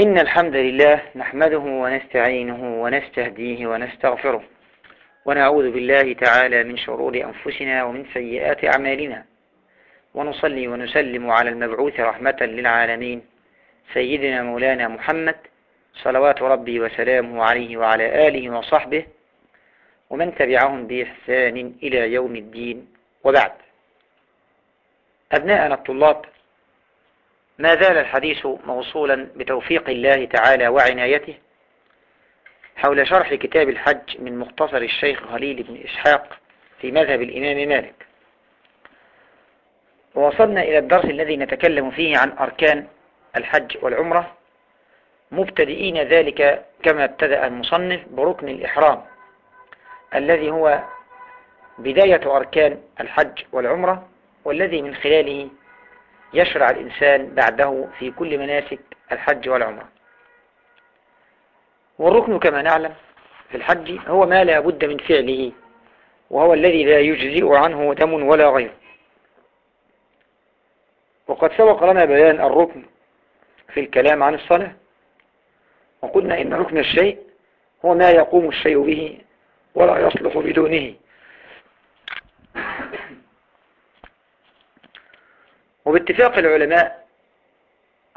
إن الحمد لله نحمده ونستعينه ونستهديه ونستغفره ونعوذ بالله تعالى من شرور أنفسنا ومن سيئات أعمالنا. ونصلي ونسلم على المبعوث رحمة للعالمين. سيدنا مولانا محمد صلوات ربي وسلامه عليه وعلى آله وصحبه ومن تبعهم بإحسان إلى يوم الدين. وبعد. أبناءنا الطلاب ما زال الحديث موصولا بتوفيق الله تعالى وعنايته حول شرح كتاب الحج من مختصر الشيخ خليل بن إسحاق في مذهب الإمام مالك. ووصلنا إلى الدرس الذي نتكلم فيه عن أركان الحج والعمرة مبتدئين ذلك كما ابتدأ المصنف بركن الإحرام الذي هو بداية أركان الحج والعمرة والذي من خلاله يشرع الإنسان بعده في كل مناسك الحج والعمرة. والركن كما نعلم في الحج هو ما لا بد من فعله وهو الذي لا يجزئ عنه دم ولا غير. وقد سبق لنا بيان الركن في الكلام عن الصلاة وقلنا إن ركن الشيء هو ما يقوم الشيء به ولا يصلح بدونه. وباتفاق العلماء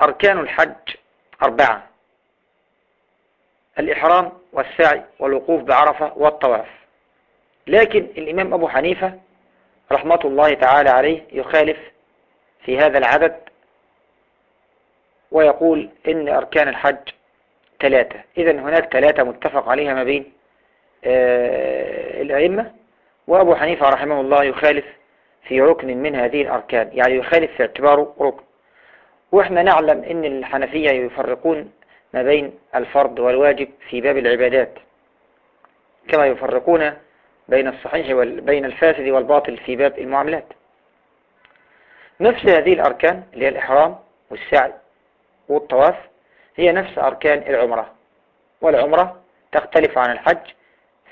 أركان الحج أربعة الإحرام والسعي والوقوف بعرفة والطواف. لكن الإمام أبو حنيفة رحمة الله تعالى عليه يخالف في هذا العدد ويقول إن أركان الحج ثلاثة. إذا هناك ثلاثة متفق عليها ما بين آه الأئمة. وأبو حنيفة رحمه الله يخالف في ركن من هذه الأركان يعني يخالف في اعتباره ركن. وإحنا نعلم أن الحنفية يفرقون ما بين الفرض والواجب في باب العبادات كما يفرقون بين الصحيح وبين الفاسد والباطل في باب المعاملات. نفس هذه الأركان اللي هي الإحرام والسعي والطواف هي نفس أركان العمرة. والعمرة تختلف عن الحج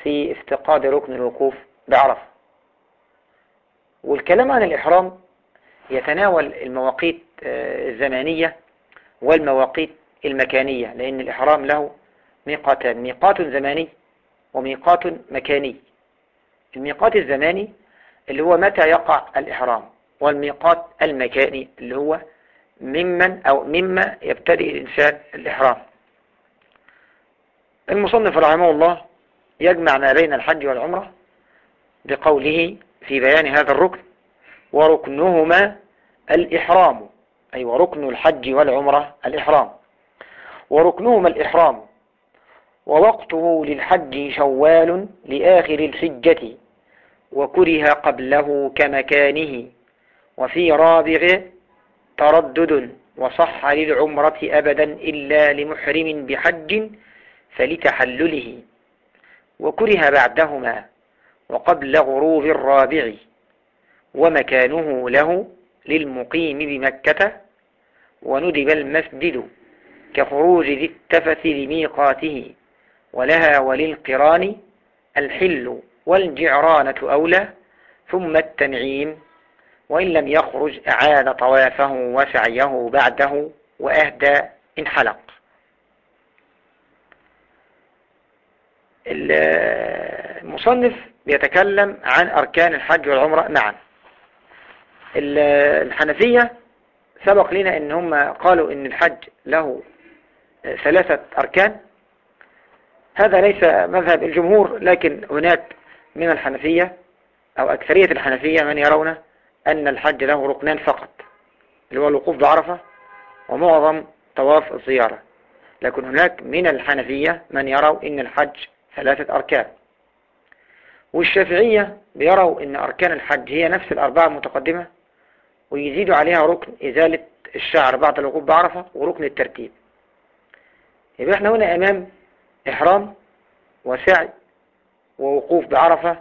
في افتقاد ركن الوقوف بعرفة. والكلام عن الإحرام يتناول المواقيت الزمانية والمواقيت المكانية لأن الإحرام له ميقاتان ميقات زماني وميقات مكاني. الميقات الزماني اللي هو متى يقع الإحرام والميقات المكاني اللي هو ممن أو مما يبتدئ الإنسان الإحرام. المصنف رحمه الله يجمع ما بين الحج والعمرة بقوله في بيان هذا الركن وركنهما الإحرام أي وركن الحج والعمرة الإحرام. وركنهما الإحرام ووقته للحج شوال لآخر الحجة وكره قبله كمكانه وفي رابغ تردد وصح للعمرة أبدا إلا لمحرم بحج فلتحلله. وكره بعدهما وقبل غروب الرابع ومكانه له للمقيم بمكة وندب المسجد كخروج ذي التفث لميقاته ولها وللقران الحل والجعرانة أولى ثم التنعيم وإن لم يخرج أعاد طوافه وسعيه بعده وأهدى إن حلق المصنف بيتكلم عن أركان الحج والعمرة. معا الحنفية سبق لنا إن هم قالوا إن الحج له ثلاثة أركان. هذا ليس مذهب الجمهور لكن هناك من الحنفية أو أكثرية الحنفية من يرون أن الحج له ركنان فقط اللي هو الوقوف بعرفة ومعظم طواف الزيارة. لكن هناك من الحنفية من يروا أن الحج ثلاثة أركان. والشافعية بيروا أن أركان الحج هي نفس الأربعة المتقدمة ويزيدوا عليها ركن إزالة الشعر بعد الوقوف بعرفة وركن الترتيب. يبقى إحنا هنا أمام إحرام وسعي ووقوف بعرفة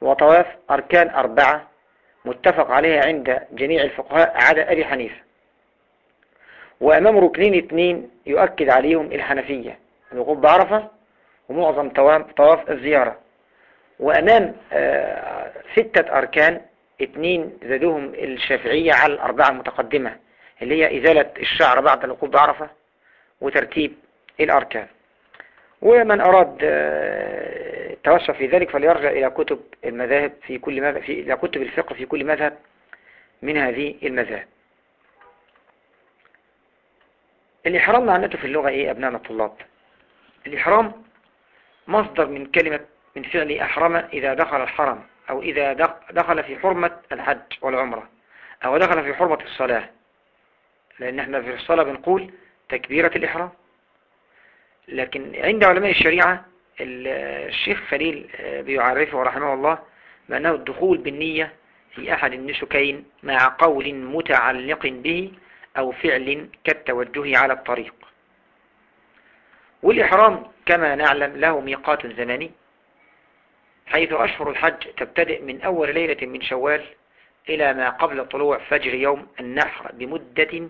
وطواف أركان أربعة متفق عليها عند جميع الفقهاء عدا أبي حنيفة. وأمام ركنين اثنين يؤكد عليهم الحنفية الوقوف بعرفة ومعظم طواف الزيارة. وأمام ستة أركان اثنين زادوهم الشافعية على الأربعة المتقدمة اللي هي إزالة الشعر بعد الوقوف بعرفة وترتيب الأركان. ومن أراد آه، التوسع في ذلك فليرجع إلى كتب المذاهب في كل مذهب في إلى كتب الفقه في كل مذهب من هذه المذاهب. الإحرام معناته في اللغة إيه أبناء الطلاب؟ الإحرام مصدر من كلمة من فعل أحرم إذا دخل الحرم أو إذا دخل في حرمة الحج والعمرة أو دخل في حرمة الصلاة. لأن إحنا في الصلاة بنقول تكبيرة الإحرام. لكن عند علماء الشريعة الشيخ خليل آه، بيعرفه رحمه الله بأنه الدخول بالنية في أحد النسكين مع قول متعلق به أو فعل كالتوجه على الطريق. والإحرام كما نعلم له ميقات زمني. حيث أشهر الحج تبتدئ من أول ليلة من شوال إلى ما قبل طلوع فجر يوم النحر بمدة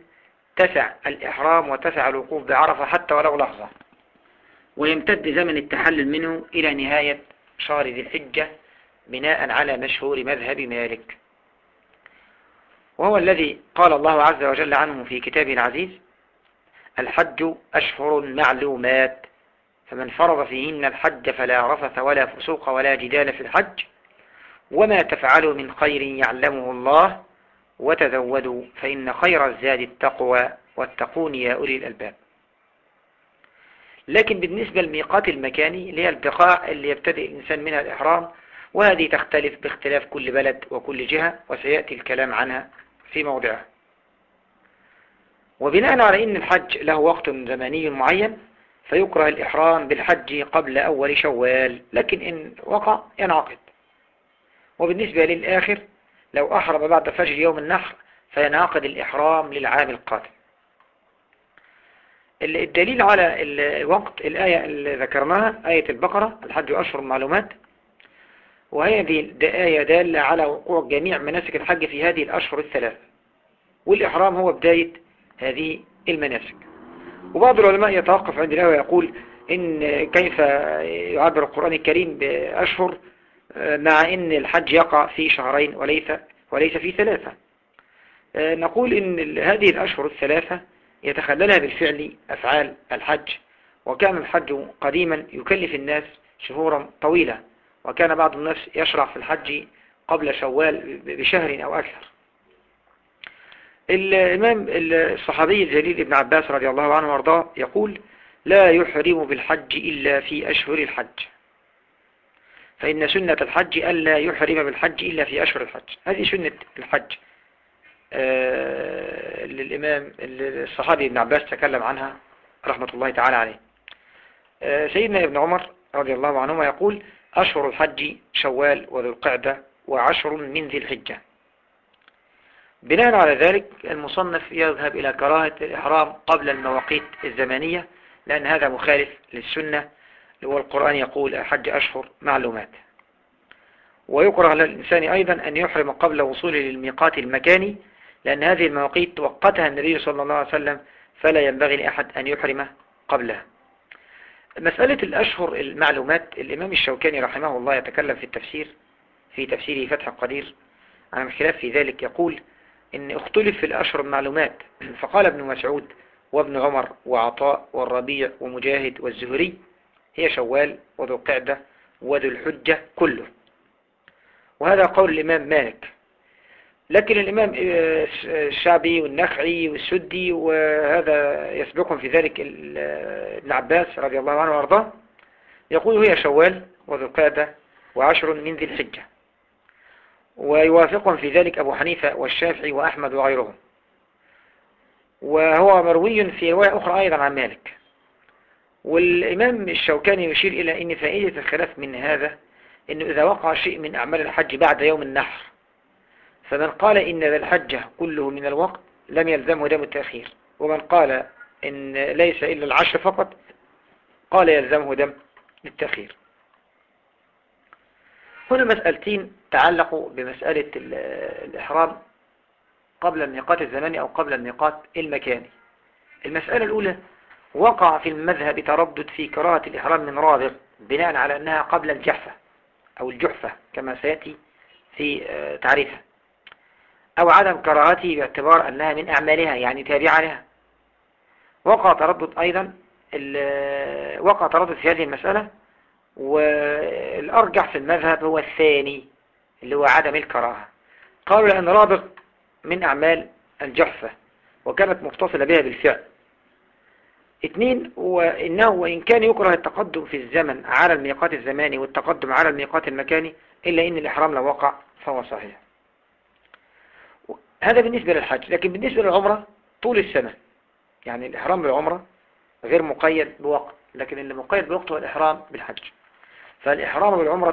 تسع الإحرام وتسع الوقوف بعرفة حتى ولو لحظة. ويمتد زمن التحلل منه إلى نهاية شهر ذي الحجة بناء على مشهور مذهب مالك. وهو الذي قال الله عز وجل عنه في كتابه العزيز الحج أشهر معلومات. فمن فرض فيهن الحج فلا رفث ولا فسوق ولا جدال في الحج وما تفعلوا من خير يعلمه الله وتزودوا فإن خير الزاد التقوى واتقون يا أولي الألباب. لكن بالنسبة للميقات المكاني اللي هي البقاع اللي يبتدئ الإنسان منها الإحرام وهذه تختلف باختلاف كل بلد وكل جهة وسيأتي الكلام عنها في موضعها. وبناء على أن الحج له وقت زمني معين فيكره الإحرام بالحج قبل أول شوال لكن إن وقع ينعقد. وبالنسبة للآخر لو أحرم بعد فجر يوم النحر فينعقد الإحرام للعام القادم. الدليل على الوقت الآية اللي ذكرناها آية البقرة الحج أشهر معلومات. وهذه آية دالة على وقوع جميع مناسك الحج في هذه الأشهر الثلاث والإحرام هو بداية هذه المناسك. وبعض العلماء يتوقف عند الآية ويقول إن كيف يعبر القرآن الكريم بأشهر مع إن الحج يقع في شهرين وليس وليس في ثلاثة. نقول إن هذه الأشهر الثلاثة يتخللها بالفعل أفعال الحج وكان الحج قديما يكلف الناس شهورا طويلة وكان بعض الناس يشرع في الحج قبل شوال بشهر أو أكثر. الإمام الصحابي الجليل ابن عباس رضي الله عنه وأرضاه يقول لا يحرم بالحج إلا في أشهر الحج. فإن سنة الحج ألا يحرم بالحج إلا في أشهر الحج. هذه سنة الحج. آه للإمام الصحابي ابن عباس تكلم عنها رحمة الله تعالى عليه. آه سيدنا ابن عمر رضي الله عنهما يقول أشهر الحج شوال وذو القعدة وعشر من ذي الحجة. بناء على ذلك المصنف يذهب إلى كراهة الإحرام قبل المواقيت الزمانية لأن هذا مخالف للسنة والقرآن يقول الحج أشهر معلومات. ويكره للإنسان أيضا أن يحرم قبل وصوله للميقات المكاني لأن هذه المواقيت توقتها النبي صلى الله عليه وسلم فلا ينبغي لأحد أن يحرمه قبلها. مسألة الأشهر المعلومات الإمام الشوكاني رحمه الله يتكلم في التفسير في تفسيره فتح القدير عن الخلاف في ذلك يقول إن اختلف في الأشهر المعلومات. فقال ابن مسعود وابن عمر وعطاء والربيع ومجاهد والزهري هي شوال وذو القعدة وذو الحجة كله. وهذا قول الإمام مالك. لكن الإمام آه، الشعبي والنخعي والسدي وهذا يسبقهم في ذلك ابن عباس رضي الله عنه وأرضاه يقول هي شوال وذو القعدة وعشر من ذي الحجة. ويوافقهم في ذلك أبو حنيفة والشافعي وأحمد وغيرهم. وهو مروي في رواية أخرى أيضا عن مالك. والإمام الشوكاني يشير إلى أن فائدة الخلاف من هذا أنه إذا وقع شيء من أعمال الحج بعد يوم النحر فمن قال إن ذا الحج كله من الوقت لم يلزمه دم التأخير. ومن قال إن ليس إلا العشر فقط قال يلزمه دم التأخير. هنا مسألتين تعلقوا بمسألة الإحرام قبل الميقات الزماني أو قبل الميقات المكاني. المسألة الأولى وقع في المذهب تردد في كراهة الإحرام من رابغ بناء على أنها قبل الجحفة أو الجحفة كما سيأتي في آه، تعريفها. أو عدم كراهته باعتبار أنها من أعمالها يعني تابعة لها. وقع تردد أيضا وقع تردد في هذه المسألة والأرجح في المذهب هو الثاني. اللي هو عدم الكراهة. قالوا لأن رابط من أعمال الجحفة وكانت متصلة بها بالفعل. اثنين وإنه وإن كان يكره التقدم في الزمن على الميقات الزماني والتقدم على الميقات المكاني إلا إن الإحرام لو وقع فهو صحيح. هذا بالنسبة للحج. لكن بالنسبة للعمرة طول السنة. يعني الإحرام بالعمرة غير مقيد بوقت لكن اللي مقيد بوقت هو الإحرام بالحج. فالإحرام بالعمرة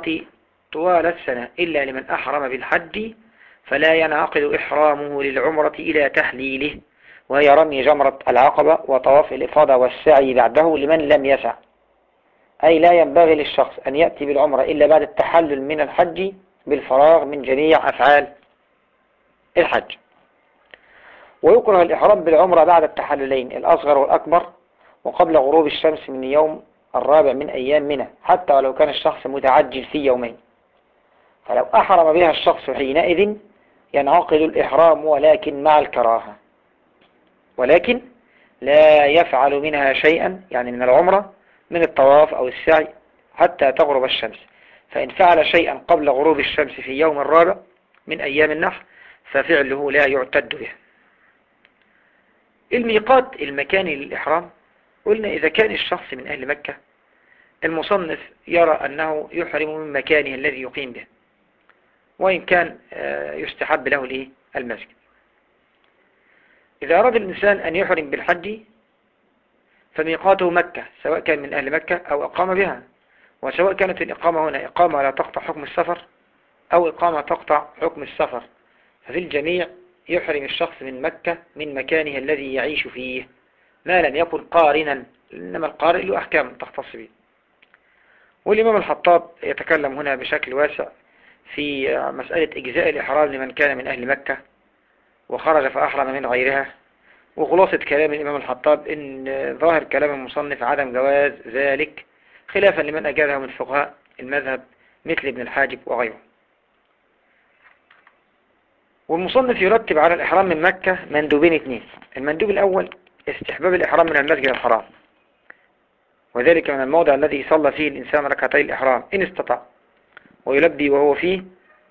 طوال السنة إلا لمن أحرم بالحج فلا ينعقد إحرامه للعمرة إلى تحليله وهي رمي جمرة العقبة وطواف الإفاضة والسعي بعده لمن لم يسع. أي لا ينبغي للشخص أن يأتي بالعمرة إلا بعد التحلل من الحج بالفراغ من جميع أفعال الحج. ويكره الإحرام بالعمرة بعد التحللين الأصغر والأكبر وقبل غروب الشمس من يوم الرابع من أيام منه حتى ولو كان الشخص متعجل في يومين. فلو أحرم بها الشخص حينئذ ينعقد الإحرام ولكن مع الكراهة. ولكن لا يفعل منها شيئا يعني من العمرة من الطواف أو السعي حتى تغرب الشمس. فإن فعل شيئا قبل غروب الشمس في يوم الرابع من أيام النحر ففعله لا يعتد به. الميقات المكاني للإحرام قلنا إذا كان الشخص من أهل مكة المصنف يرى أنه يحرم من مكانه الذي يقيم به. وإن كان آه، يستحب له المسجد إذا أراد الإنسان أن يحرم بالحج فميقاته مكة سواء كان من أهل مكة أو أقام بها. وسواء كانت الإقامة هنا إقامة لا تقطع حكم السفر أو إقامة تقطع حكم السفر ففي الجميع يحرم الشخص من مكة من مكانه الذي يعيش فيه. ما لم يكن قارنا إنما القارئ له أحكام تختص به. والإمام الحطاب يتكلم هنا بشكل واسع في مسألة إجزاء الإحرام لمن كان من أهل مكة وخرج فأحرم من غيرها وخلاصة كلام الإمام الحطاب إن ظاهر كلام المصنف عدم جواز ذلك خلافا لمن أجازه من فقهاء المذهب مثل ابن الحاجب وغيره. والمصنف يرتب على الإحرام من مكة مندوبين اثنين المندوب الأول استحباب الإحرام من المسجد الحرام وذلك من الموضع الذي صلى فيه الإنسان ركعتي الإحرام إن استطاع. ويلبي وهو فيه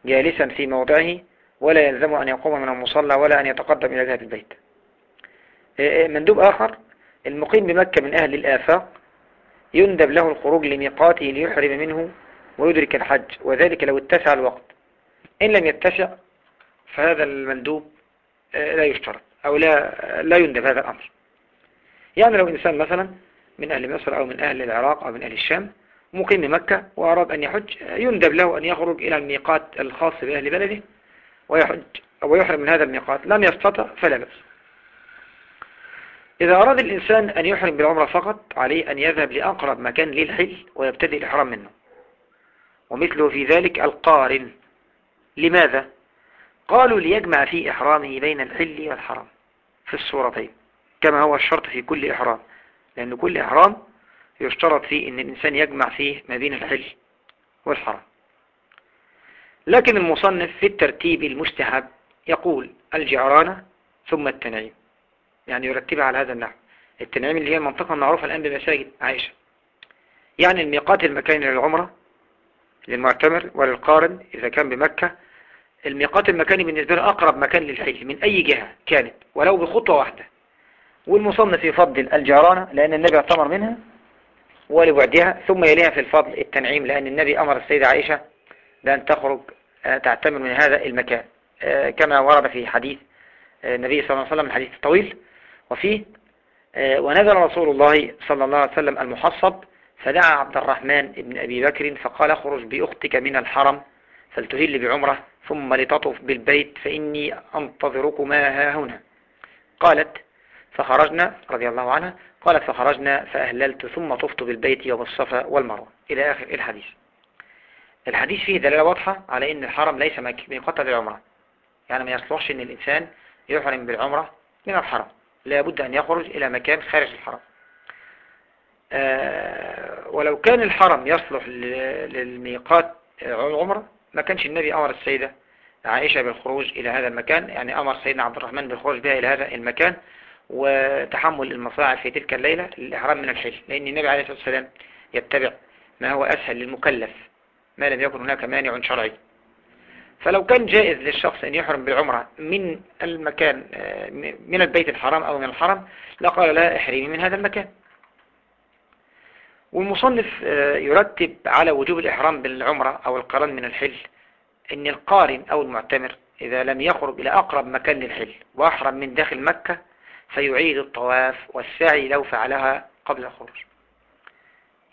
جالسا في موضعه ولا يلزم أن يقوم من المصلى ولا أن يتقدم إلى ذات البيت. إيه، إيه، مندوب آخر المقيم بمكة من أهل الآفاق يندب له الخروج لميقاته ليحرم منه ويدرك الحج وذلك لو اتسع الوقت. إن لم يتسع فهذا المندوب إيه، لا يشترط أو لا لا يندب هذا الأمر. يعني لو إنسان مثلا من أهل مصر أو من أهل العراق أو من أهل الشام مقيم بمكة وأراد أن يحج يندب له أن يخرج إلى الميقات الخاص بأهل بلده ويحج أو يحرم من هذا الميقات. لم يستطع فلا بأس. إذا أراد الإنسان أن يحرم بالعمرة فقط عليه أن يذهب لأقرب مكان للحل ويبتدئ الإحرام منه. ومثله في ذلك القارن. لماذا؟ قالوا ليجمع في إحرامه بين الحل والحرام في الصورتين كما هو الشرط في كل إحرام لأن كل إحرام يشترط فيه أن الإنسان يجمع فيه ما بين الحل والحرام لكن المصنف في الترتيب المستحب يقول الجعرانة ثم التنعيم. يعني يرتبها على هذا النحو. التنعيم اللي هي المنطقة المعروفة الآن بمساجد عائشة. يعني الميقات المكاني للعمرة للمعتمر وللقارن إذا كان بمكة. الميقات المكاني بالنسبة له أقرب مكان للحج من أي جهة كانت ولو بخطوة واحدة. والمصنف يفضل الجعرانة لأن النبي اعتمر منها ولبعدها ثم يليها في الفضل التنعيم لأن النبي أمر السيدة عائشة بأن تخرج آه، تعتمر من هذا المكان. آه، كما ورد في حديث آه، النبي صلى الله عليه وسلم الحديث الطويل وفيه ونزل رسول الله صلى الله عليه وسلم المحصب فدعا عبد الرحمن بن أبي بكر فقال اخرج بأختك من الحرم فلتهل بعمرة ثم لتطف بالبيت فإني أنتظركما ها هنا. قالت فخرجنا رضي الله عنها قالت فخرجنا فأهللت ثم طفت بالبيت وبالصفا والمروة. إلى آخر الحديث. الحديث فيه دلالة واضحة على أن الحرم ليس ميقاتا للعمرة يعني ما يصلحش أن الإنسان يحرم بالعمرة من الحرم. لابد أن يخرج إلى مكان خارج الحرم. آه، ولو كان الحرم يصلح للميقات العمرة ما كانش النبي أمر السيدة عائشة بالخروج إلى هذا المكان. يعني أمر سيدنا عبد الرحمن بالخروج بها إلى هذا المكان. وتحمل المصاعب في تلك الليلة للإحرام من الحل لأن النبي عليه الصلاة والسلام يتبع ما هو أسهل للمكلف ما لم يكن هناك مانع شرعي. فلو كان جائز للشخص أن يحرم بالعمرة من المكان آه، من البيت الحرام أو من الحرم لقال لا إحرمي من هذا المكان. والمصنف آه، يرتب على وجوب الإحرام بالعمرة أو القران من الحل أن القارن أو المعتمر إذا لم يخرج إلى أقرب مكان للحل وأحرم من داخل مكة فيعيد الطواف والسعي لو فعلها قبل الخروج.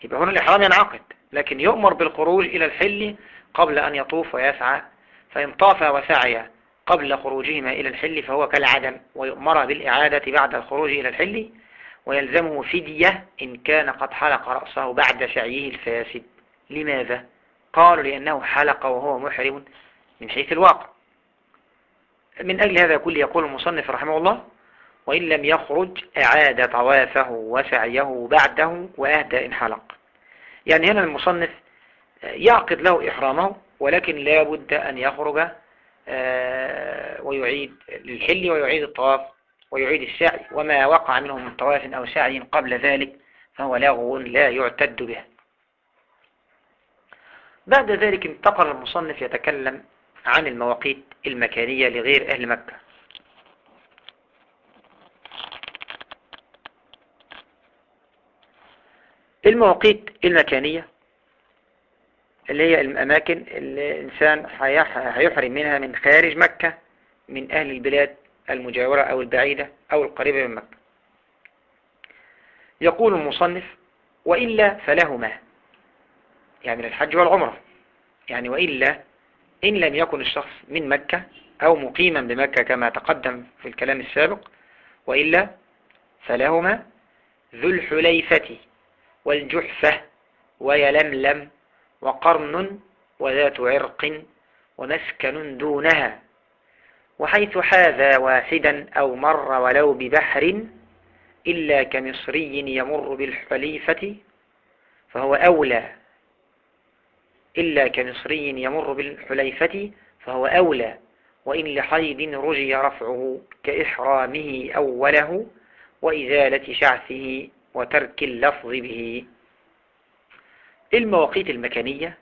يبقى هنا الإحرام ينعقد لكن يؤمر بالخروج إلى الحل قبل أن يطوف ويسعى فإن طاف وسعي قبل خروجهما إلى الحل فهو كالعدم ويؤمر بالإعادة بعد الخروج إلى الحل ويلزمه فدية إن كان قد حلق رأسه بعد سعيه الفاسد. لماذا؟ قالوا لأنه حلق وهو محرم من حيث الواقع. من أجل هذا كل يقول المصنف رحمه الله وإن لم يخرج أعاد طوافه وسعيه بعده وأهدى إن حلق. يعني هنا المصنف يعقد له إحرامه ولكن لا بد أن يخرج آه، ويعيد للحل ويعيد الطواف ويعيد السعي. وما وقع منه من طواف أو سعي قبل ذلك فهو لغو لا يعتد به. بعد ذلك انتقل المصنف يتكلم عن المواقيت المكانية لغير أهل مكة. المواقيت المكانية اللي هي الأماكن اللي الإنسان هيحرم منها من خارج مكة من أهل البلاد المجاورة أو البعيدة أو القريبة من مكة. يقول المصنف وإلا فلهما. يعني الحج والعمرة. يعني وإلا إن لم يكن الشخص من مكة أو مقيما بمكة كما تقدم في الكلام السابق وإلا فلهما ذو الحليفة. والجحفة ويلملم وقرن وذات عرق ومسكن دونها وحيث حاذا واحدا أو مر ولو ببحر إلا كمصري يمر بالحليفة فهو أولى إلا كمصري يمر بالحليفة فهو أولى وإن لحيض رجي رفعه كإحرامه أوله وإزالة شعثه وترك اللفظ به. المواقيت المكانية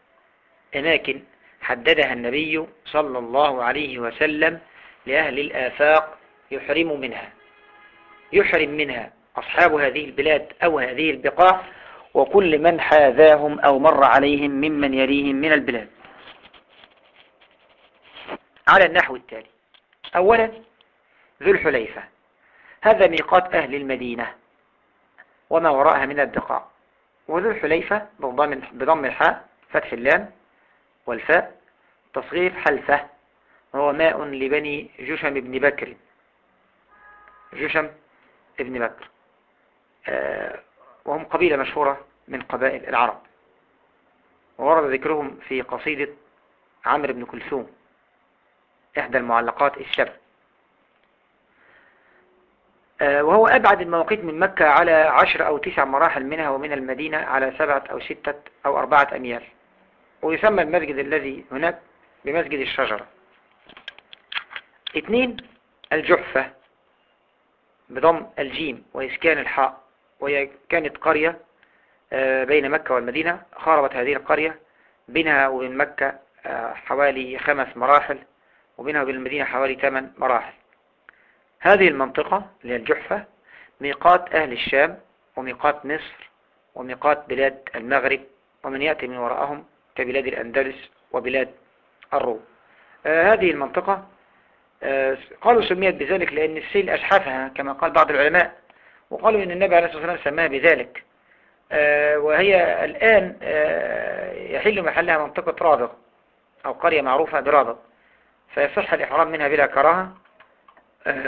أماكن حددها النبي صلى الله عليه وسلم لأهل الآفاق يحرم منها. يحرم منها أصحاب هذه البلاد أو هذه البقاع وكل من حاذاهم أو مر عليهم ممن يليهم من البلاد. على النحو التالي. أولا ذو الحليفة. هذا ميقات أهل المدينة. وما وراءها من البقاع وذو الحليفة بضم الحاء فتح اللام والفاء تصغير حلفة. وهو ماء لبني جشم بن بكر. جشم ابن بكر. آه، وهم قبيلة مشهورة من قبائل العرب. وورد ذكرهم في قصيدة عمرو بن كلثوم إحدى المعلقات آه، وهو أبعد المواقيت من مكة على عشر أو تسع مراحل منها ومن المدينة على سبعة أو ستة أو أربعة أميال. ويسمى المسجد الذي هناك بمسجد الشجرة. اثنين الجحفة بضم الجيم وإسكان الحاء وهي كانت قرية آه، بين مكة والمدينة خاربت هذه القرية. بينها وبين مكة آه، حوالي خمس مراحل وبينها وبين المدينة حوالي ثمان مراحل. هذه المنطقة اللي هي الجحفة ميقات أهل الشام وميقات مصر وميقات بلاد المغرب ومن يأتي من وراءهم كبلاد الأندلس وبلاد الروم. آه هذه المنطقة آه قالوا سميت بذلك لأن السيل أشحفها كما قال بعض العلماء وقالوا أن النبي عليه الصلاة والسلام سماها بذلك. آه وهي الآن يحل محلها منطقة رابغ أو قرية معروفة برابغ فيصح الإحرام منها بلا كراهة.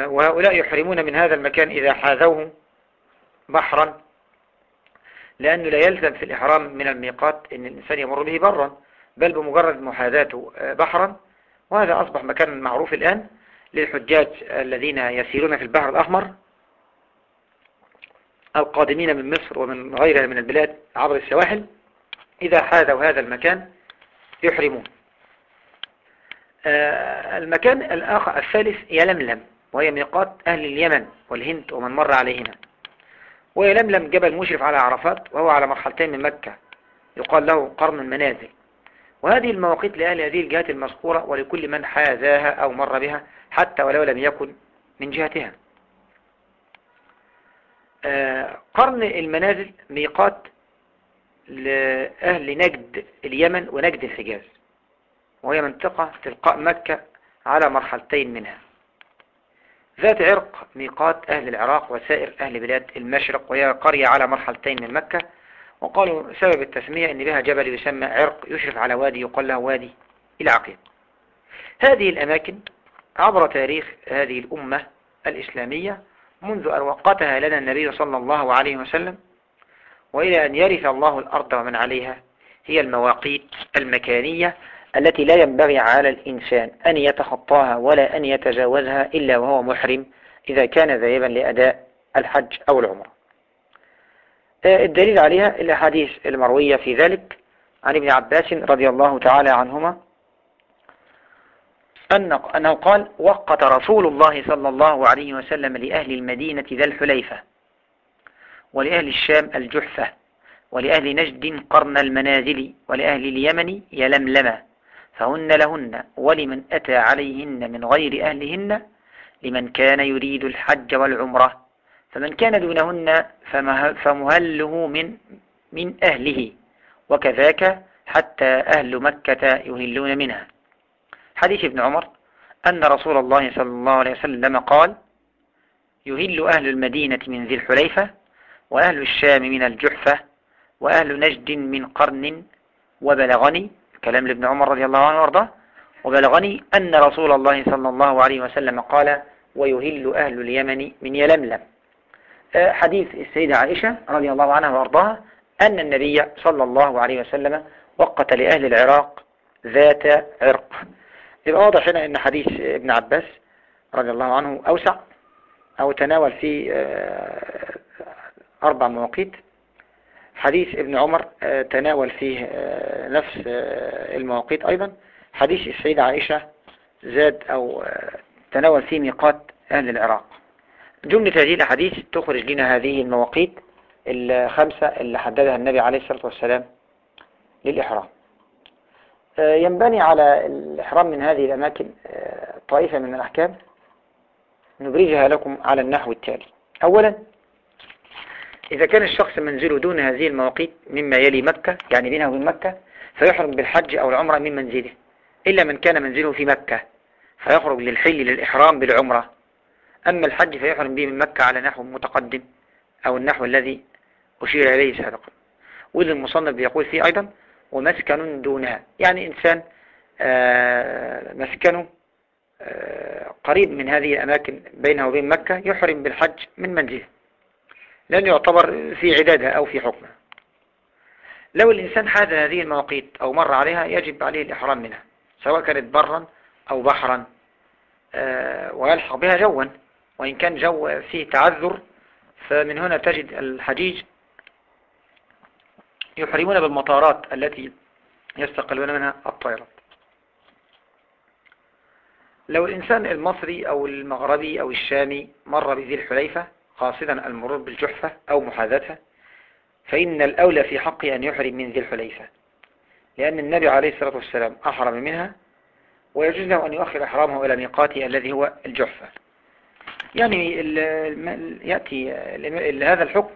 وهؤلاء يحرمون من هذا المكان إذا حاذوه بحرا لأنه لا يلزم في الإحرام من الميقات أن الإنسان يمر به برا بل بمجرد محاذاته آه، بحرا. وهذا أصبح مكان معروف الآن للحجاج الذين يسيرون في البحر الأحمر القادمين من مصر ومن غيرها من البلاد عبر السواحل إذا حاذوا هذا المكان يحرمون. آه، المكان الآخر الثالث يلملم. وهي ميقات أهل اليمن والهند ومن مر عليهما. ويلملم جبل مشرف على عرفات وهو على مرحلتين من مكة. يقال له قرن المنازل. وهذه المواقيت لأهل هذه الجهات المذكورة ولكل من حاذاها أو مر بها حتى ولو لم يكن من جهتها. آه، قرن المنازل ميقات لأهل نجد اليمن ونجد الحجاز. وهي منطقة تلقاء مكة على مرحلتين منها. ذات عرق ميقات أهل العراق وسائر أهل بلاد المشرق وهي قرية على مرحلتين من مكة. وقالوا سبب التسمية أن بها جبل يسمى عرق يشرف على وادي يقال له وادي العقيق. هذه الأماكن عبر تاريخ هذه الأمة الإسلامية منذ أن وقتها لنا النبي صلى الله عليه وسلم وإلى أن يرث الله الأرض ومن عليها هي المواقيت المكانية التي لا ينبغي على الإنسان أن يتخطاها ولا أن يتجاوزها إلا وهو محرم إذا كان ذاهبا لأداء الحج أو العمرة. آه، الدليل عليها الأحاديث المروية في ذلك عن ابن عباس رضي الله تعالى عنهما أنه قال وقت رسول الله صلى الله عليه وسلم لأهل المدينة ذا الحليفة ولأهل الشام الجحفة ولأهل نجد قرن المنازل ولأهل اليمن يلملم فهن لهن ولمن أتى عليهن من غير أهلهن لمن كان يريد الحج والعمرة. فمن كان دونهن فمهله من من أهله. وكذاك حتى أهل مكة يهلون منها. حديث ابن عمر أن رسول الله صلى الله عليه وسلم قال يهل أهل المدينة من ذي الحليفة وأهل الشام من الجحفة وأهل نجد من قرن وبلغني كلام لابن عمر رضي الله عنه وارضاه وبلغني أن رسول الله صلى الله عليه وسلم قال ويهل أهل اليمن من يلملم. آه، حديث السيدة عائشة رضي الله عنها وارضاها أن النبي صلى الله عليه وسلم وقت لأهل العراق ذات عرق. يبقى واضح هنا أن حديث ابن عباس رضي الله عنه أوسع أو تناول فيه آه، أربع مواقيت. حديث ابن عمر آه، تناول فيه آه، نفس المواقيت أيضا. حديث السيدة عائشة زاد أو تناول فيه ميقات أهل العراق. جملة هذه الأحاديث تخرج لنا هذه المواقيت الخمسة اللي حددها النبي عليه الصلاة والسلام للإحرام. آه، ينبني على الإحرام من هذه الأماكن آه، طائفة من الأحكام. نبرزها لكم على النحو التالي. أولا إذا كان الشخص منزله دون هذه المواقيت مما يلي مكة يعني بينه وبين مكة فيحرم بالحج أو العمرة من منزله إلا من كان منزله في مكة فيخرج للحل للإحرام بالعمرة. أما الحج فيحرم به من مكة على نحو متقدم أو النحو الذي أشير إليه سابقا. وإذا المصنف بيقول فيه أيضا ومسكن دونها. يعني إنسان آه، مسكنه آه، قريب من هذه الأماكن بينها وبين مكة يحرم بالحج من منزله. لأنه يعتبر في عدادها أو في حكمها. لو الإنسان حاذ هذه المواقيت أو مر عليها يجب عليه الإحرام منها سواء كانت برا أو بحرا آه، ويلحق بها جوا. وإن كان جو فيه تعذر فمن هنا تجد الحجيج يحرمون بالمطارات التي يستقلون منها الطائرات لو الإنسان المصري أو المغربي أو الشامي مر بذي الحليفة قاصدا المرور بالجحفة أو محاذاتها فإن الأولى في حقه أن يحرم من ذي الحليفة لأن النبي عليه الصلاة والسلام أحرم منها ويجوز له أن يؤخر إحرامه إلى ميقاته الذي هو الجحفة. يعني يأتي هذا الحكم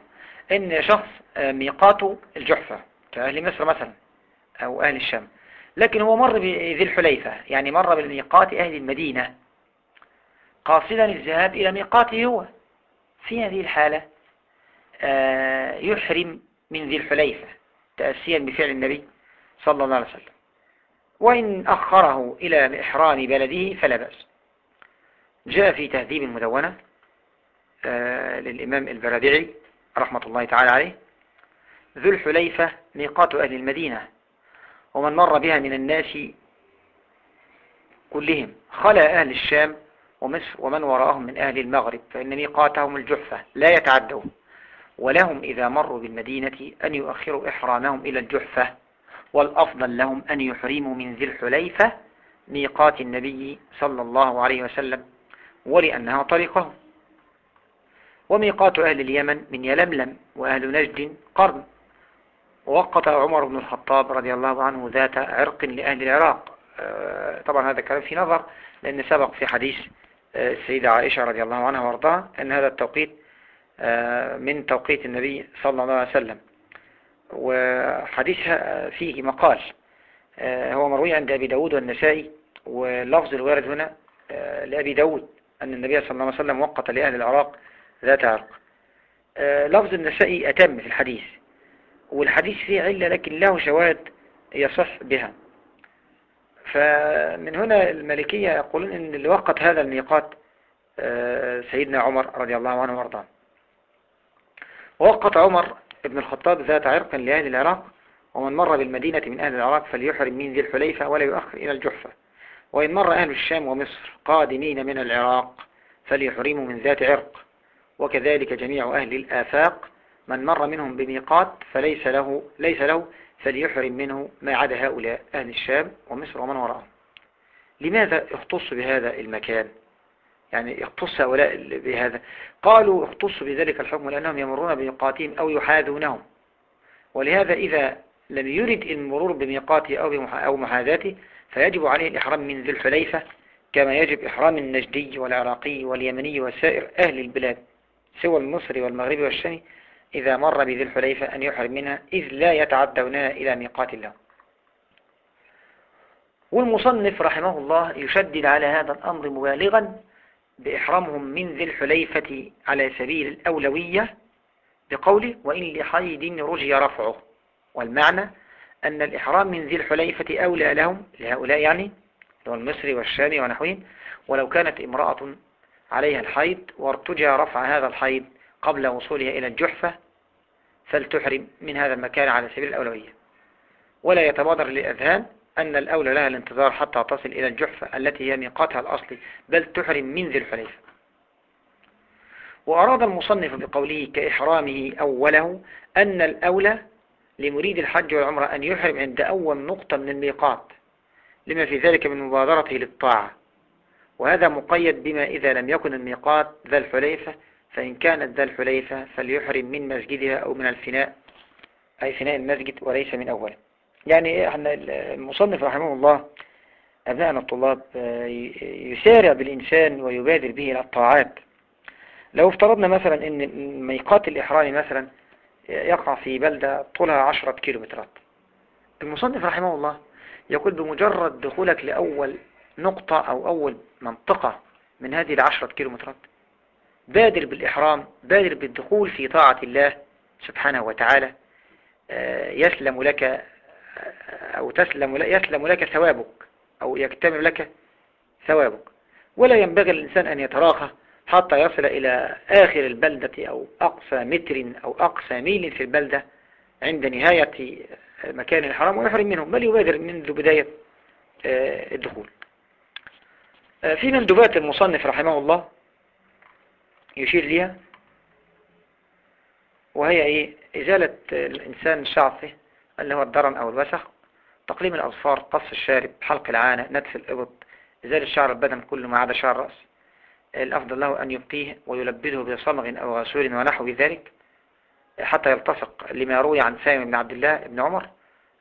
إن شخص ميقاته الجحفة كأهل مصر مثلا أو أهل الشام لكن هو مر بذي الحليفة يعني مر بالميقات أهل المدينة قاصدا الذهاب إلى ميقاته هو. في هذه الحالة آه، يحرم من ذي الحليفة تأسيا بفعل النبي صلى الله عليه وسلم. وإن أخره إلى إحرام بلده فلا بأس. جاء في تهذيب المدونة آه، للإمام البرادعي رحمة الله تعالى عليه ذو الحليفة ميقات أهل المدينة ومن مر بها من الناس كلهم خلا أهل الشام ومصر ومن وراءهم من أهل المغرب فإن ميقاتهم الجحفة لا يتعدوا ولهم إذا مروا بالمدينة أن يؤخروا إحرامهم إلى الجحفة والأفضل لهم أن يحرموا من ذي الحليفة ميقات النبي صلى الله عليه وسلم ولأنها طريقهم. وميقات أهل اليمن من يلملم وأهل نجد قرن. ووقت عمر بن الخطاب رضي الله عنه ذات عرق لأهل العراق. آه، طبعا هذا كلام في نظر لأن سبق في حديث السيدة عائشة رضي الله عنها وأرضاها أن هذا التوقيت آه، من توقيت النبي صلى الله عليه وسلم. وحديثها فيه مقال هو مروي عند أبي داود والنسائي واللفظ الوارد هنا لأبي داود أن النبي صلى الله عليه وسلم وقت لأهل العراق ذات عرق. لفظ النسائي أتم في الحديث والحديث فيه علة لكن له شواهد يصح بها. فمن هنا المالكية يقولون إن اللي وقت هذا الميقات آه، سيدنا عمر رضي الله عنه وأرضاه. ووقت عمر ابن الخطاب ذات عرق لأهل العراق ومن مر بالمدينة من أهل العراق فليحرم من ذي الحليفة ولا يؤخر إلى الجحفة. وإن مر أهل الشام ومصر قادمين من العراق فليحرموا من ذات عرق. وكذلك جميع أهل الآفاق من مر منهم بميقات فليس له ليس له فليحرم منه ما عدا هؤلاء أهل الشام ومصر ومن وراءهم. لماذا اختص بهذا المكان؟ يعني اختص هؤلاء بهذا. قالوا اختص بذلك الحكم لأنهم يمرون بميقاتهم أو يحاذونهم. ولهذا إذا لم يرد المرور بميقاته أو محاذاته فيجب عليه الإحرام من ذي الحليفة كما يجب إحرام النجدي والعراقي واليمني وسائر أهل البلاد سوى المصري والمغربي والشامي إذا مر بذي الحليفة أن يحرم منها إذ لا يتعدونها إلى ميقات الله. والمصنف رحمه الله يشدد على هذا الأمر مبالغا بإحرامهم من ذي الحليفة على سبيل الأولوية بقوله وإن لحيد رجي رفعه. والمعنى أن الإحرام من ذي الحليفة أولى لهم لهؤلاء يعني هو المصري والشامي ونحوهم. ولو كانت امرأة عليها الحيض وارتجى رفع هذا الحيض قبل وصولها إلى الجحفة فلتحرم من هذا المكان على سبيل الأولوية. ولا يتبادر للأذهان أن الأولى لها الانتظار حتى تصل إلى الجحفة التي هي ميقاتها الأصلي بل تحرم من ذي الحليفة. وأراد المصنف بقوله كإحرامه أوله أن الأولى لمريد الحج والعمرة أن يحرم عند أول نقطة من الميقات لما في ذلك من مبادرته للطاعة. وهذا مقيد بما إذا لم يكن الميقات ذا الحليفة فإن كانت ذا الحليفة فليحرم من مسجدها أو من الفناء أي فناء المسجد وليس من أوله. يعني إحنا المصنف رحمه الله أبنائنا الطلاب آه، يسارع بالإنسان ويبادر به إلى الطاعات. لو افترضنا مثلا أن ميقات الإحرام مثلا يقع في بلدة طولها عشرة كيلومترات. المصنف رحمه الله يقول بمجرد دخولك لأول نقطة أو أول منطقة من هذه العشرة كيلومترات بادر بالإحرام بادر بالدخول في طاعة الله سبحانه وتعالى آه، يسلم لك آه، أو تسلم يسلم لك ثوابك أو يكتمل لك ثوابك. ولا ينبغي الإنسان أن يتراخى حتى يصل إلى آخر البلدة أو أقصى متر أو أقصى ميل في البلدة عند نهاية مكان الحرام ويحرم منه بل يبادر منذ بداية آه، الدخول. في مندوبات المصنف رحمه الله يشير ليها. وهي إيه؟ إزالة الإنسان شعفه اللي هو الدرن أو الوسخ تقليم الأظفار قص الشارب حلق العانة نتف الإبط إزالة شعر البدن كله ما عدا شعر الرأس. الأفضل له أن يبقيه ويلبده بصمغ أو غسول ونحو ذلك حتى يلتصق. لما روي عن سامي بن عبد الله بن عمر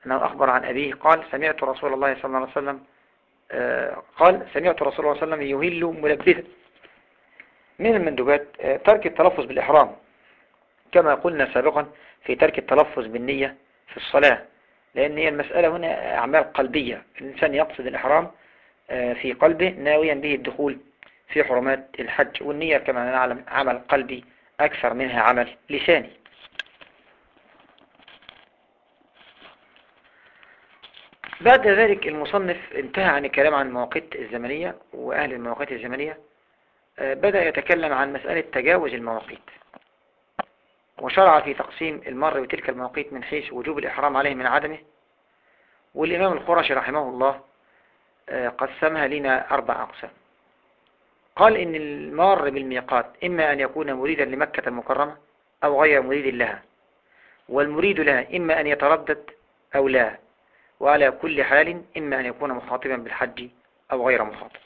أنه أخبر عن أبيه قال سمعت رسول الله صلى الله عليه وسلم آه، قال سمعت رسول الله صلى الله عليه وسلم يهل ملبدا. من المندوبات آه، ترك التلفظ بالإحرام كما قلنا سابقا في ترك التلفظ بالنية في الصلاة لأن هي المسألة هنا أعمال قلبية. الإنسان يقصد الإحرام آه، في قلبه ناويا به الدخول في حرمات الحج والنية كما نعلم عمل قلبي أكثر منها عمل لساني. بعد ذلك المصنف انتهى عن الكلام عن المواقيت الزمنية وأهل المواقيت الزمنية. بدأ يتكلم عن مسألة تجاوز المواقيت. وشرع في تقسيم المر بتلك المواقيت من حيث وجوب الإحرام عليه من عدمه. والإمام الخرشي رحمه الله آه، قسمها لنا أربع أقسام. قال إن المار بالميقات إما أن يكون مريدا لمكة المكرمة أو غير مريد لها والمريد لها إما أن يتردد أو لا وعلى كل حال إما أن يكون مخاطبا بالحج أو غير مخاطب.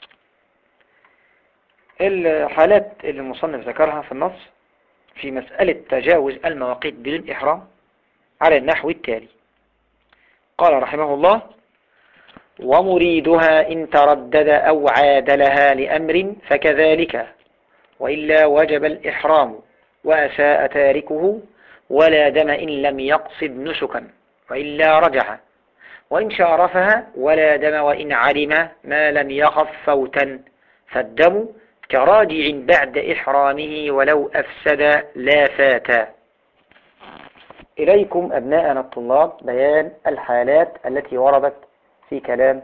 الحالات اللي المصنف ذكرها في النص في مسألة تجاوز المواقيت بدون إحرام على النحو التالي. قال رحمه الله ومريدها إن تردد أو عاد لها لأمر فكذلك وإلا وجب الإحرام وأساء تاركه ولا دم إن لم يقصد نسكا وإلا رجع وإن شارفها ولا دم وإن علم ما لم يخف فوتا فالدم كراجع بعد إحرامه ولو أفسد لا فاتا إليكم أبناءنا الطلاب بيان الحالات التي وردت في كلام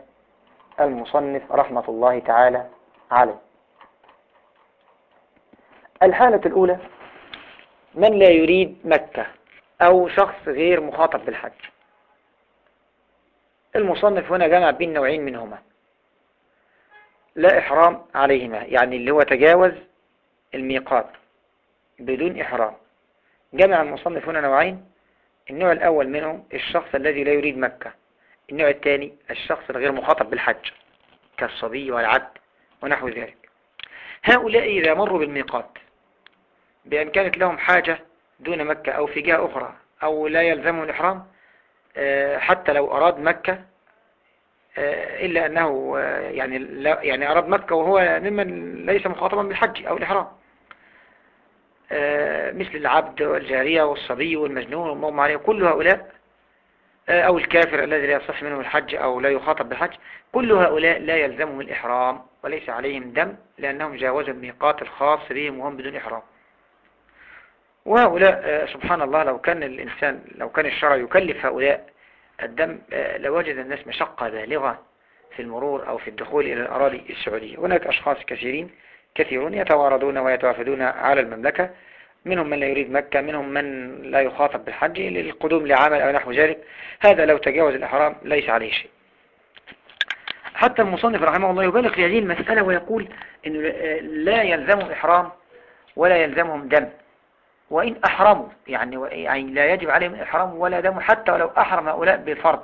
المصنف رحمة الله تعالى عليه. الحالة الأولى من لا يريد مكة أو شخص غير مخاطب بالحج؟ المصنف هنا جمع بين نوعين منهما. لا إحرام عليهما يعني اللي هو تجاوز الميقات بدون إحرام. جمع المصنف هنا نوعين النوع الأول منهم الشخص الذي لا يريد مكة النوع الثاني الشخص الغير مخاطب بالحج كالصبي والعبد ونحو ذلك. هؤلاء إذا مروا بالميقات بأن كانت لهم حاجة دون مكة أو في جهة أخرى أو لا يلزمهم الإحرام آه، حتى لو أراد مكة إلا أنه آه، يعني لا يعني أراد مكة وهو ممن ليس مخاطبا بالحج أو الإحرام. مثل العبد والجارية والصبي والمجنون والمغمى عليه كل هؤلاء أو الكافر الذي لا يصح منه الحج أو لا يخاطب بالحج كل هؤلاء لا يلزمهم الإحرام وليس عليهم دم لأنهم جاوزوا الميقات الخاص بهم وهم بدون إحرام. وهؤلاء آه، سبحان الله لو كان الإنسان لو كان الشرع يكلف هؤلاء الدم آه، لوجد الناس مشقة بالغة في المرور أو في الدخول إلى الأراضي السعودية. هناك أشخاص كثيرين كثيرون يتواردون ويتوافدون على المملكة. منهم من لا يريد مكة منهم من لا يخاطب بالحج للقدوم لعمل أو نحو ذلك. هذا لو تجاوز الإحرام ليس عليه شيء. حتى المصنف رحمه الله يبالغ في هذه المسألة ويقول أنه لا يلزمهم إحرام ولا يلزمهم دم. وإن أحرموا يعني, يعني لا يجب عليهم إحرام ولا دم حتى ولو أحرم هؤلاء بفرض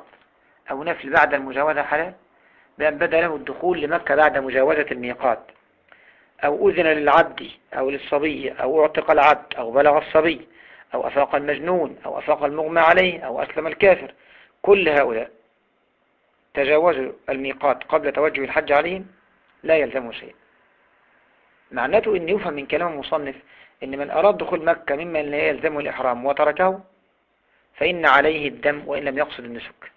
أو نفل بعد المجاوزة حلال بأن بدا له الدخول لمكة بعد مجاوزة الميقات. أو أذن للعبد أو للصبي أو اعتق العبد أو بلغ الصبي أو أفاق المجنون أو أفاق المغمى عليه أو أسلم الكافر. كل هؤلاء تجاوزوا الميقات قبل توجه الحج عليهم لا يلزموا شيء. معناته أن يفهم من كلام المصنف أن من أراد دخول مكة ممن لا يلزمه الإحرام وتركه فإن عليه الدم وإن لم يقصد النسك.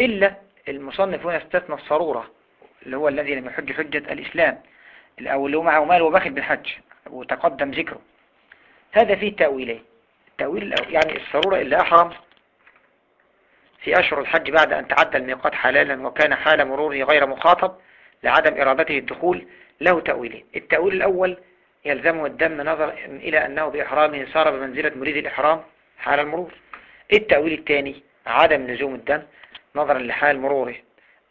إلا المصنف هنا استثنى الصرورة اللي هو الذي لم يحج حجة الإسلام أو اللي هو معه مال وبخل بالحج وتقدم ذكره. هذا فيه تأويلين. التأويل يعني الصرورة اللي أحرم في أشهر الحج بعد أن تعدى الميقات حلالا وكان حال مروره غير مخاطب لعدم إرادته الدخول. له تأويلين. التأويل الأول يلزمه الدم نظر إلى أنه بإحرامه صار بمنزلة مريد الإحرام حال المرور. التأويل الثاني عدم لزوم الدم نظرا لحال مروره.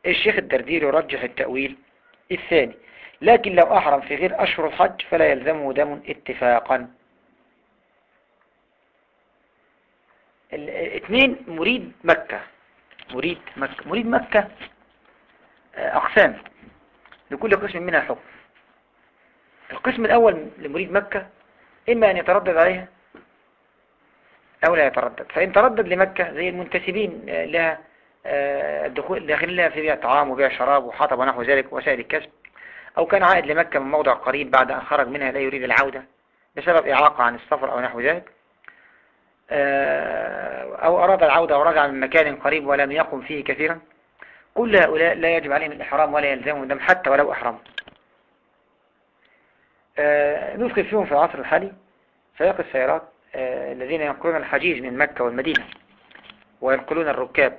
الشيخ الدردير يرجح التأويل الثاني لكن لو أحرم في غير أشهر الحج فلا يلزمه دم اتفاقا. الاثنين مريد مكة. مريد مكة مريد مكة آه، أقسام لكل قسم منها حكم. القسم الأول لمريد مكة إما أن يتردد عليها أو لا يتردد. فإن تردد لمكة زي المنتسبين لها آه، الدخول داخل لها في بيع طعام وبيع شراب وحطب ونحو ذلك وسائل الكسب. أو كان عائد لمكة من موضع قريب بعد أن خرج منها لا يريد العودة بسبب إعاقة عن السفر أو نحو ذلك آه، أو أراد العودة ورجع من مكان قريب ولم يقم فيه كثيرا. كل هؤلاء لا يجب عليهم الإحرام ولا يلزمهم دم حتى ولو أحرم آه، ندخل فيهم في العصر الحالي سياق السيارات آه، الذين ينقلون الحجيج من مكة والمدينة وينقلون الركاب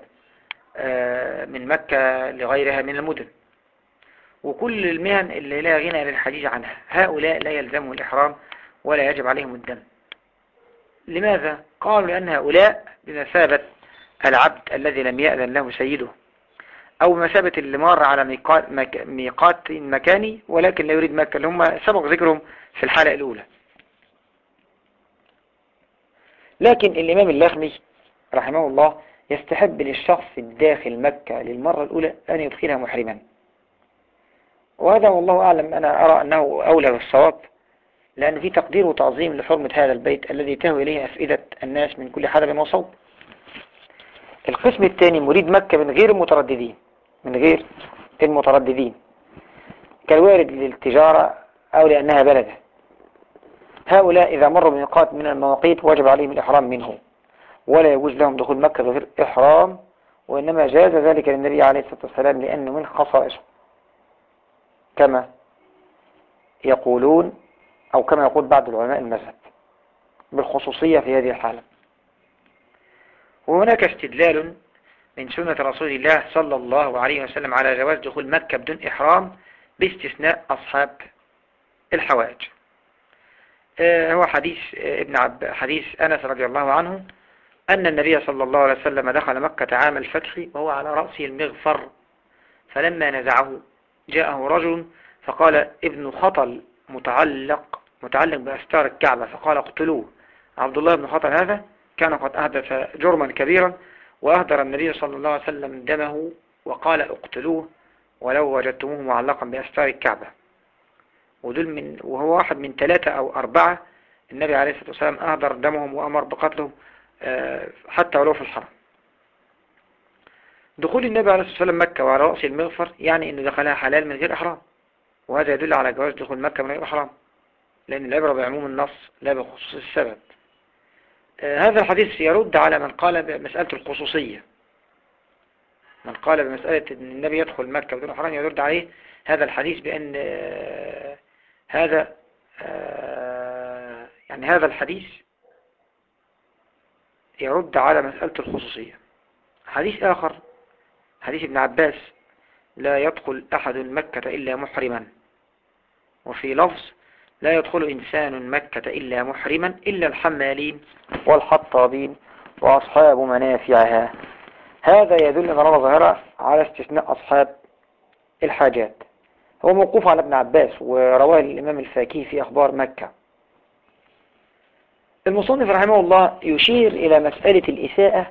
من مكة لغيرها من المدن. وكل المهن اللي لا غنى للحجيج عنها هؤلاء لا يلزمهم الإحرام ولا يجب عليهم الدم. لماذا؟ قالوا لأن هؤلاء بمثابة العبد الذي لم يأذن له سيده. أو بمثابة اللي مار على ميقات, مكاني ولكن لا يريد مكة. اللي هم سبق ذكرهم في الحالة الأولى. لكن الإمام اللخمي رحمه الله يستحب للشخص الداخل مكة للمرة الأولى أن يدخلها محرما. وهذا والله أعلم. أنا أرى أنه أولى بالصواب لأن في تقدير وتعظيم لحرمة هذا البيت الذي تهوي إليه أفئدة الناس من كل حدب وصوب. القسم الثاني مريد مكة من غير المترددين من غير المترددين كالوارد للتجارة أو لأنها بلدة. هؤلاء إذا مروا بنقاط من المواقيت وجب عليهم الإحرام منه ولا يجوز لهم دخول مكة بغير إحرام وإنما جاز ذلك للنبي عليه الصلاة والسلام لأنه من خصائصه. كما يقولون أو كما يقول بعض العلماء المذهب بالخصوصية في هذه الحالة. وهناك استدلال من سنة رسول الله صلى الله عليه وسلم على جواز دخول مكة بدون إحرام باستثناء أصحاب الحوائج آه، هو حديث آه، ابن عب حديث أنس رضي الله عنه أن النبي صلى الله عليه وسلم دخل مكة عام الفتح وهو على رأسه المغفر فلما نزعه جاءه رجل فقال ابن خطل متعلق متعلق بأستار الكعبة. فقال اقتلوه. عبد الله بن خطل هذا كان قد أحدث جرما كبيرا وأهدر النبي صلى الله عليه وسلم دمه وقال اقتلوه ولو وجدتموه معلقا بأستار الكعبة. ودول من وهو واحد من ثلاثة أو أربعة. النبي عليه الصلاة والسلام أهدر دمهم وأمر بقتلهم آه، حتى ولو في الحرم. دخول النبي عليه الصلاة والسلام مكة وعلى رأس المغفر يعني أنه دخلها حلال من غير إحرام. وهذا يدل على جواز دخول مكة من غير إحرام. لأن العبرة بعموم النص لا بخصوص السبب. هذا الحديث يرد على من قال بمسألة الخصوصية. من قال بمسألة أن النبي يدخل مكة بدون إحرام يرد عليه هذا الحديث بأن آه، هذا يعني هذا الحديث يرد على مسألة الخصوصية. حديث آخر حديث ابن عباس لا يدخل أحد مكة إلا محرما. وفي لفظ لا يدخل إنسان مكة إلا محرما إلا الحمالين والحطابين وأصحاب منافعها. هذا يدل ضرورة ظاهرة على استثناء أصحاب الحاجات. هو موقوف على ابن عباس ورواه الإمام الفاكي في أخبار مكة. المصنف رحمه الله يشير إلى مسألة الإساءة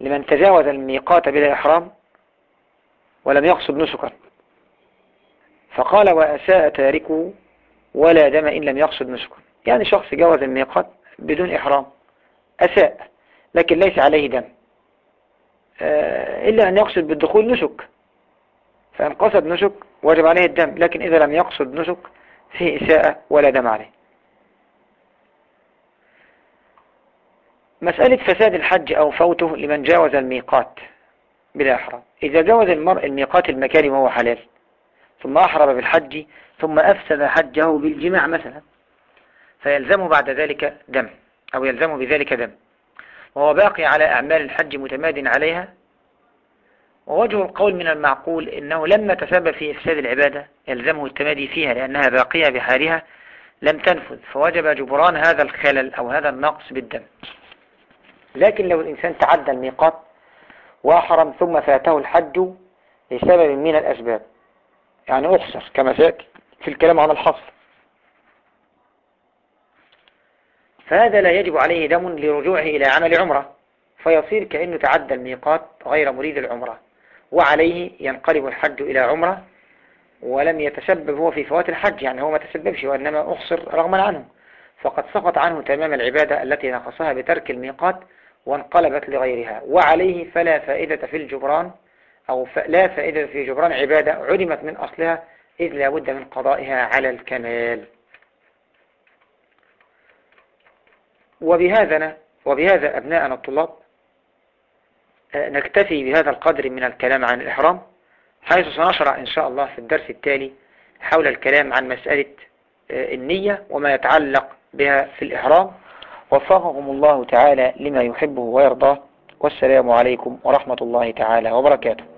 لمن تجاوز الميقات بلا إحرام ولم يقصد نسكا. فقال وأساء تاركه ولا دم إن لم يقصد نسكا يعني شخص جاوز الميقات بدون إحرام أساء لكن ليس عليه دم. آه، إلا أن يقصد بالدخول نسك. فإن قصد نسك وجب عليه الدم لكن إذا لم يقصد نسك فيه إساءة ولا دم عليه. مسألة فساد الحج أو فوته لمن جاوز الميقات بلا إحرام. إذا جاوز المرء الميقات المكاني وهو حلال ثم أحرم بالحج ثم أفسد حجه بالجماع مثلا. فيلزمه بعد ذلك دم أو يلزمه بذلك دم. وهو باقي على أعمال الحج متماد عليها. ووجه القول من المعقول إنه لما تسبب في إفساد العبادة يلزمه التمادي فيها لأنها باقية بحالها لم تنفذ فوجب جبران هذا الخلل أو هذا النقص بالدم. لكن لو الإنسان تعدى الميقات وأحرم ثم فاته الحج لسبب من الأسباب. يعني أخسر كما سيأتي في الكلام عن الحصر. فهذا لا يجب عليه دم لرجوعه إلى عمل عمرة فيصير كأنه تعدى الميقات غير مريد العمرة وعليه ينقلب الحج إلى عمرة ولم يتسبب هو في فوات الحج يعني هو ما تسببش وإنما أخسر رغما عنه. فقد سقط عنه تمام العبادة التي نقصها بترك الميقات وانقلبت لغيرها وعليه فلا فائدة في الجبران أو لا فائدة في جبران عبادة علمت من أصلها إذ لا بد من قضائها على الكمال. وبهذا وبهذا أبناءنا الطلاب آه، نكتفي بهذا القدر من الكلام عن الإحرام حيث سنشرع إن شاء الله في الدرس التالي حول الكلام عن مسألة آه، النية وما يتعلق بها في الإحرام. وفقكم الله تعالى لما يحبه ويرضاه. والسلام عليكم ورحمة الله تعالى وبركاته.